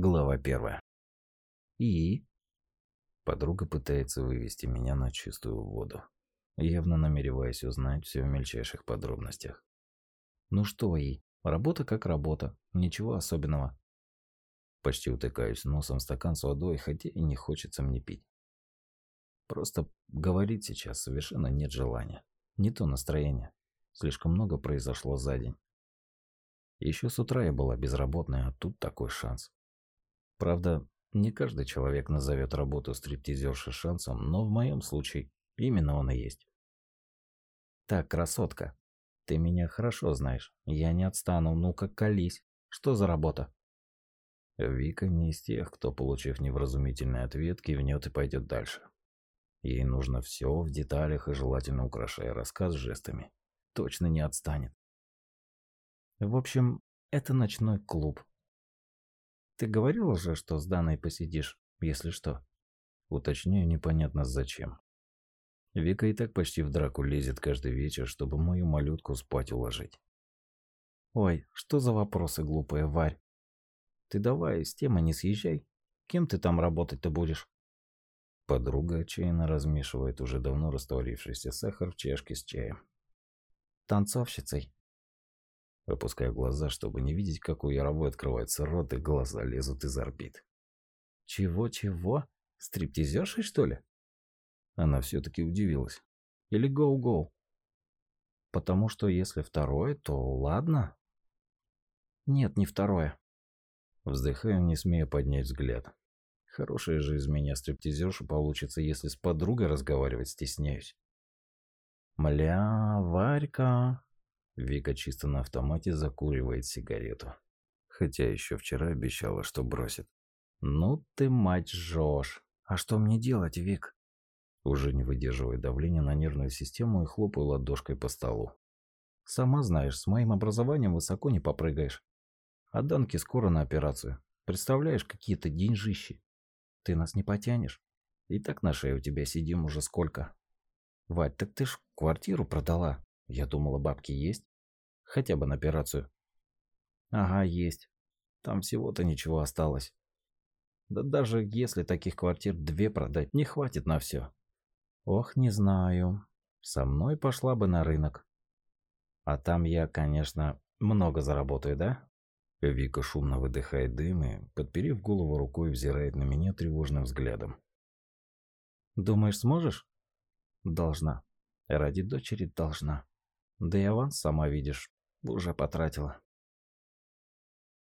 Глава первая. И? Подруга пытается вывести меня на чистую воду, явно намереваясь узнать все в мельчайших подробностях. Ну что и? Работа как работа, ничего особенного. Почти утыкаюсь носом в стакан с водой, хотя и не хочется мне пить. Просто говорить сейчас совершенно нет желания. Не то настроение. Слишком много произошло за день. Еще с утра я была безработной, а тут такой шанс. Правда, не каждый человек назовет работу стриптизерши шансом, но в моем случае именно он и есть. Так, красотка, ты меня хорошо знаешь. Я не отстану, ну-ка колись. Что за работа? Вика не из тех, кто, получив невразумительный ответ, кивнет и пойдет дальше. Ей нужно все в деталях и желательно украшая рассказ жестами. Точно не отстанет. В общем, это ночной клуб, ты говорил уже, что с Даной посидишь, если что? Уточняю непонятно зачем. Вика и так почти в драку лезет каждый вечер, чтобы мою малютку спать уложить. Ой, что за вопросы глупые, Варь? Ты давай с темы не съезжай. Кем ты там работать-то будешь? Подруга отчаянно размешивает уже давно растворившийся сахар в чашке с чаем. Танцовщицей. Опускаю глаза, чтобы не видеть, как у Яровой открывается рот и глаза лезут из орбит. «Чего-чего? Стриптизершей, что ли?» Она все-таки удивилась. «Или гоу-гоу?» «Потому что если второе, то ладно?» «Нет, не второе». Вздыхаю, не смея поднять взгляд. Хорошая же из меня стриптизерша получится, если с подругой разговаривать стесняюсь. «Мля, Варька!» Вика чисто на автомате закуривает сигарету. Хотя еще вчера обещала, что бросит. «Ну ты, мать, жжешь! А что мне делать, Вик?» Уже не выдерживая давления на нервную систему и хлопаю ладошкой по столу. «Сама знаешь, с моим образованием высоко не попрыгаешь. А Данки скоро на операцию. Представляешь, какие-то деньжищи. Ты нас не потянешь. И так на шее у тебя сидим уже сколько. Вать, так ты ж квартиру продала. Я думала, бабки есть. Хотя бы на операцию. Ага, есть. Там всего-то ничего осталось. Да даже если таких квартир две продать, не хватит на все. Ох, не знаю. Со мной пошла бы на рынок. А там я, конечно, много заработаю, да? Вика шумно выдыхает дым и, подперев голову рукой, взирает на меня тревожным взглядом. Думаешь, сможешь? Должна. Ради дочери должна. Да и аванс, сама видишь, уже потратила.